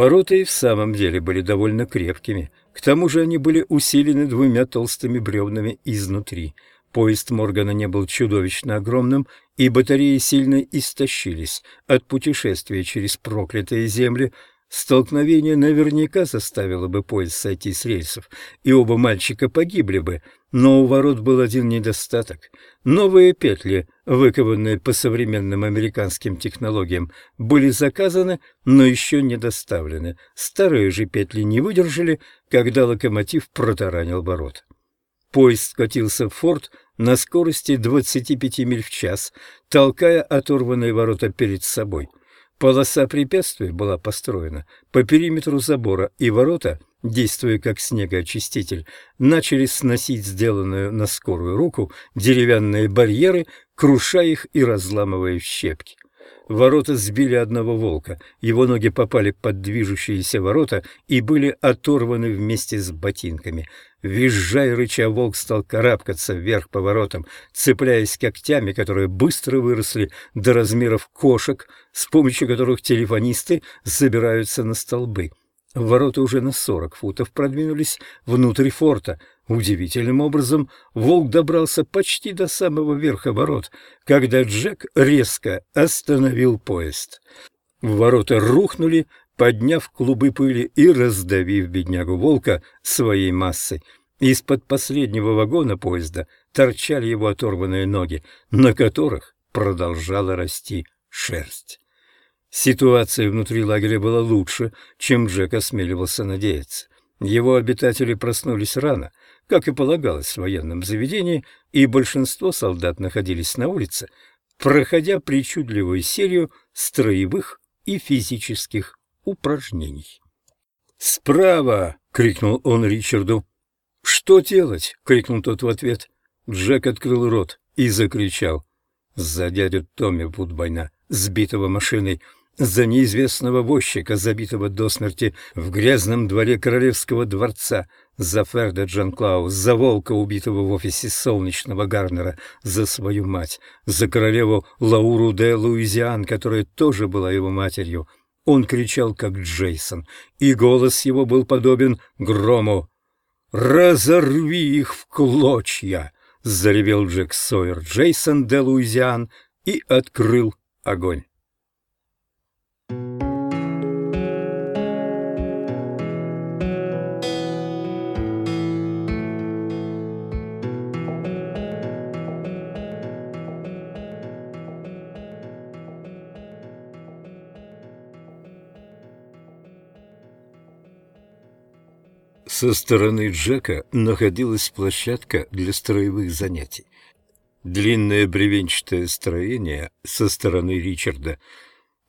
Ворота и в самом деле были довольно крепкими. К тому же они были усилены двумя толстыми бревнами изнутри. Поезд Моргана не был чудовищно огромным, и батареи сильно истощились от путешествия через проклятые земли, Столкновение наверняка заставило бы поезд сойти с рельсов, и оба мальчика погибли бы, но у ворот был один недостаток. Новые петли, выкованные по современным американским технологиям, были заказаны, но еще не доставлены. Старые же петли не выдержали, когда локомотив протаранил ворот. Поезд скатился в форт на скорости 25 миль в час, толкая оторванные ворота перед собой — Полоса препятствий была построена по периметру забора, и ворота, действуя как снегоочиститель, начали сносить сделанную на скорую руку деревянные барьеры, круша их и разламывая в щепки. Ворота сбили одного волка, его ноги попали под движущиеся ворота и были оторваны вместе с ботинками. Визжая рыча, волк стал карабкаться вверх по воротам, цепляясь когтями, которые быстро выросли до размеров кошек, с помощью которых телефонисты забираются на столбы. Ворота уже на сорок футов продвинулись внутрь форта. Удивительным образом волк добрался почти до самого верха ворот, когда Джек резко остановил поезд. Ворота рухнули, подняв клубы пыли и раздавив беднягу волка своей массой. Из-под последнего вагона поезда торчали его оторванные ноги, на которых продолжала расти шерсть. Ситуация внутри лагеря была лучше, чем Джек осмеливался надеяться. Его обитатели проснулись рано, как и полагалось в военном заведении, и большинство солдат находились на улице, проходя причудливую серию строевых и физических упражнений. «Справа!» — крикнул он Ричарду. «Что делать?» — крикнул тот в ответ. Джек открыл рот и закричал. За дядю Томми Вудбайна, сбитого машиной, за неизвестного возчика, забитого до смерти в грязном дворе королевского дворца, за Ферда Джанклау, за волка, убитого в офисе солнечного Гарнера, за свою мать, за королеву Лауру де Луизиан, которая тоже была его матерью — он кричал, как Джейсон, и голос его был подобен грому. «Разорви их в клочья!» — заревел Джек Сойер Джейсон де Луизиан и открыл огонь. Со стороны Джека находилась площадка для строевых занятий. Длинное бревенчатое строение со стороны Ричарда.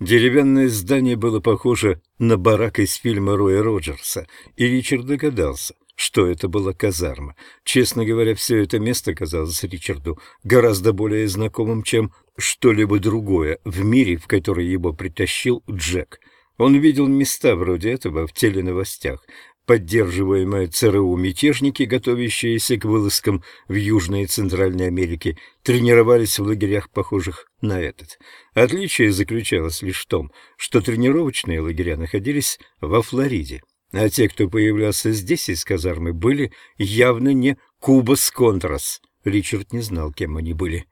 Деревянное здание было похоже на барак из фильма Роя Роджерса, и Ричард догадался, что это была казарма. Честно говоря, все это место казалось Ричарду гораздо более знакомым, чем что-либо другое в мире, в который его притащил Джек. Он видел места вроде этого в теленовостях, поддерживаемые ЦРУ мятежники, готовящиеся к вылазкам в Южной и Центральной Америке, тренировались в лагерях, похожих на этот. Отличие заключалось лишь в том, что тренировочные лагеря находились во Флориде, а те, кто появлялся здесь из казармы, были явно не Кубас-Контрас. Ричард не знал, кем они были.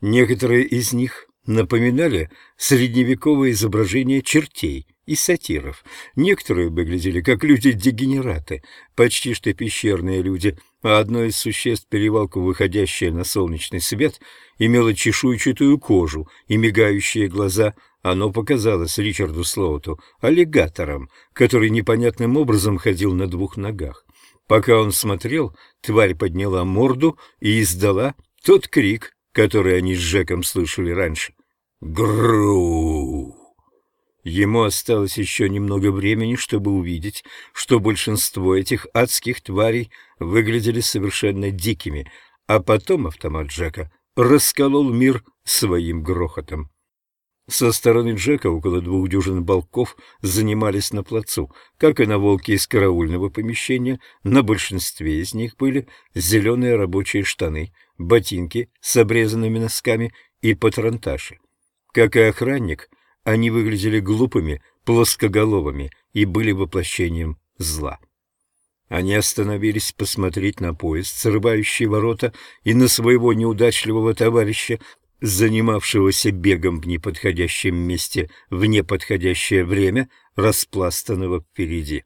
Некоторые из них напоминали средневековое изображение чертей и сатиров. Некоторые выглядели как люди-дегенераты, почти что пещерные люди, а одно из существ, перевалку выходящее на солнечный свет, имело чешуйчатую кожу и мигающие глаза. Оно показалось Ричарду Слоуту аллигатором, который непонятным образом ходил на двух ногах. Пока он смотрел, тварь подняла морду и издала тот крик, который они с Джеком слышали раньше. Гру! Ему осталось еще немного времени, чтобы увидеть, что большинство этих адских тварей выглядели совершенно дикими, а потом автомат Джека расколол мир своим грохотом. Со стороны Джека около двух дюжин балков занимались на плацу, как и на волке из караульного помещения, на большинстве из них были зеленые рабочие штаны, ботинки с обрезанными носками и патронташи. Как и охранник, они выглядели глупыми плоскоголовыми и были воплощением зла. Они остановились посмотреть на поезд, срывающий ворота, и на своего неудачливого товарища, занимавшегося бегом в неподходящем месте в неподходящее время, распластанного впереди.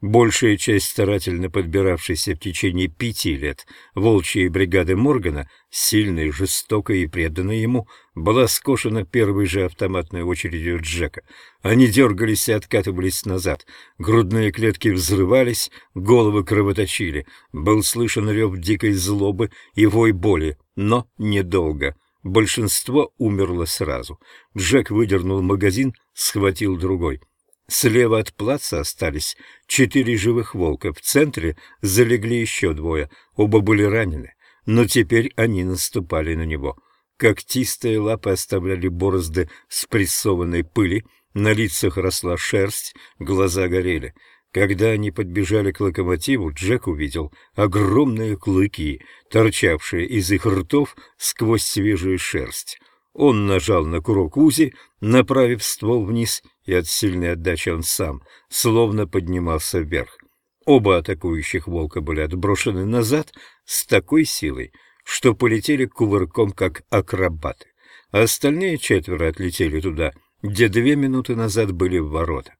Большая часть старательно подбиравшейся в течение пяти лет волчьей бригады Моргана, сильной, жестокой и преданной ему, была скошена первой же автоматной очередью Джека. Они дергались и откатывались назад, грудные клетки взрывались, головы кровоточили, был слышен рев дикой злобы и вой боли, но недолго. Большинство умерло сразу. Джек выдернул магазин, схватил другой. Слева от плаца остались четыре живых волка, в центре залегли еще двое, оба были ранены, но теперь они наступали на него. Когтистые лапы оставляли борозды спрессованной пыли, на лицах росла шерсть, глаза горели. Когда они подбежали к локомотиву, Джек увидел огромные клыки, торчавшие из их ртов сквозь свежую шерсть. Он нажал на курок Узи, направив ствол вниз, и от сильной отдачи он сам словно поднимался вверх. Оба атакующих волка были отброшены назад с такой силой, что полетели кувырком, как акробаты. Остальные четверо отлетели туда, где две минуты назад были ворота.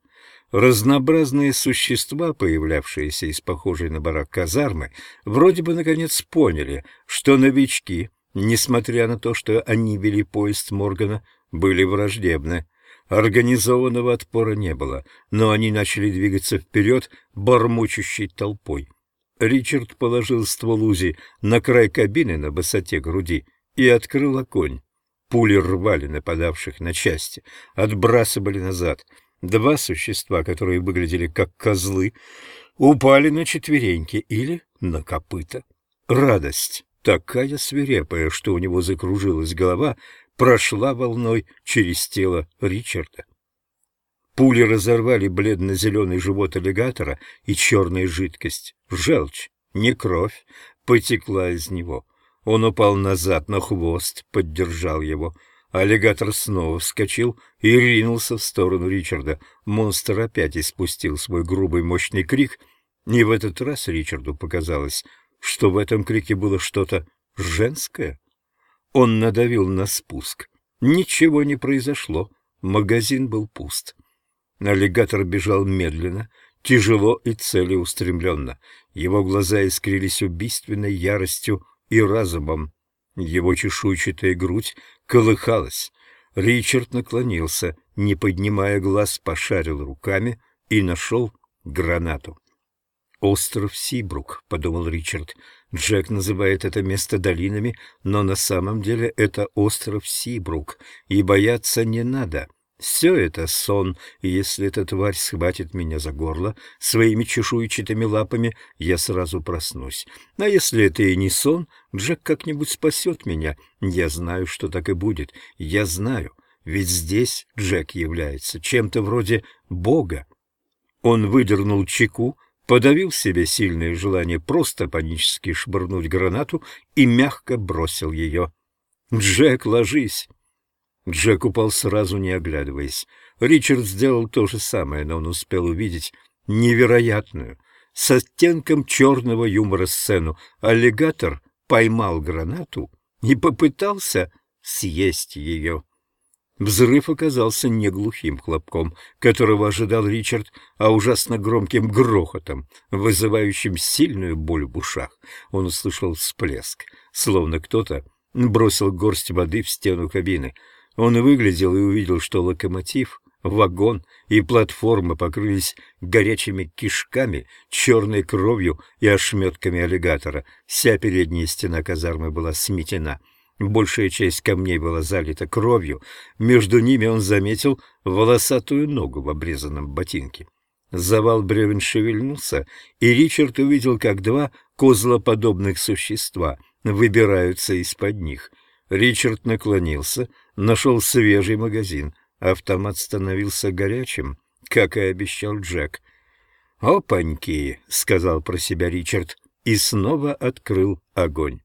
Разнообразные существа, появлявшиеся из похожей на барак казармы, вроде бы наконец поняли, что новички несмотря на то, что они вели поезд Моргана, были враждебны. Организованного отпора не было, но они начали двигаться вперед бормочущей толпой. Ричард положил ствол Узи на край кабины на высоте груди и открыл огонь. Пули рвали нападавших на части, отбрасывали назад. Два существа, которые выглядели как козлы, упали на четвереньки или на копыта. Радость такая свирепая, что у него закружилась голова, прошла волной через тело Ричарда. Пули разорвали бледно-зеленый живот аллигатора, и черная жидкость, желчь, не кровь, потекла из него. Он упал назад на хвост, поддержал его. Аллигатор снова вскочил и ринулся в сторону Ричарда. Монстр опять испустил свой грубый мощный крик, и в этот раз Ричарду показалось, что в этом крике было что-то женское. Он надавил на спуск. Ничего не произошло. Магазин был пуст. Аллигатор бежал медленно, тяжело и целеустремленно. Его глаза искрились убийственной яростью и разумом. Его чешуйчатая грудь колыхалась. Ричард наклонился, не поднимая глаз, пошарил руками и нашел гранату. «Остров Сибрук», — подумал Ричард. Джек называет это место долинами, но на самом деле это остров Сибрук, и бояться не надо. Все это сон, и если эта тварь схватит меня за горло своими чешуйчатыми лапами, я сразу проснусь. А если это и не сон, Джек как-нибудь спасет меня. Я знаю, что так и будет. Я знаю, ведь здесь Джек является чем-то вроде Бога. Он выдернул чеку, подавил в себе сильное желание просто панически швырнуть гранату и мягко бросил ее. «Джек, ложись!» Джек упал сразу, не оглядываясь. Ричард сделал то же самое, но он успел увидеть невероятную, с оттенком черного юмора сцену. Аллигатор поймал гранату и попытался съесть ее. Взрыв оказался не глухим хлопком, которого ожидал Ричард, а ужасно громким грохотом, вызывающим сильную боль в ушах. Он услышал всплеск, словно кто-то бросил горсть воды в стену кабины. Он выглядел и увидел, что локомотив, вагон и платформа покрылись горячими кишками, черной кровью и ошметками аллигатора. Вся передняя стена казармы была сметена — Большая часть камней была залита кровью, между ними он заметил волосатую ногу в обрезанном ботинке. Завал бревен шевельнулся, и Ричард увидел, как два козлоподобных существа выбираются из-под них. Ричард наклонился, нашел свежий магазин. Автомат становился горячим, как и обещал Джек. «Опаньки!» — сказал про себя Ричард и снова открыл огонь.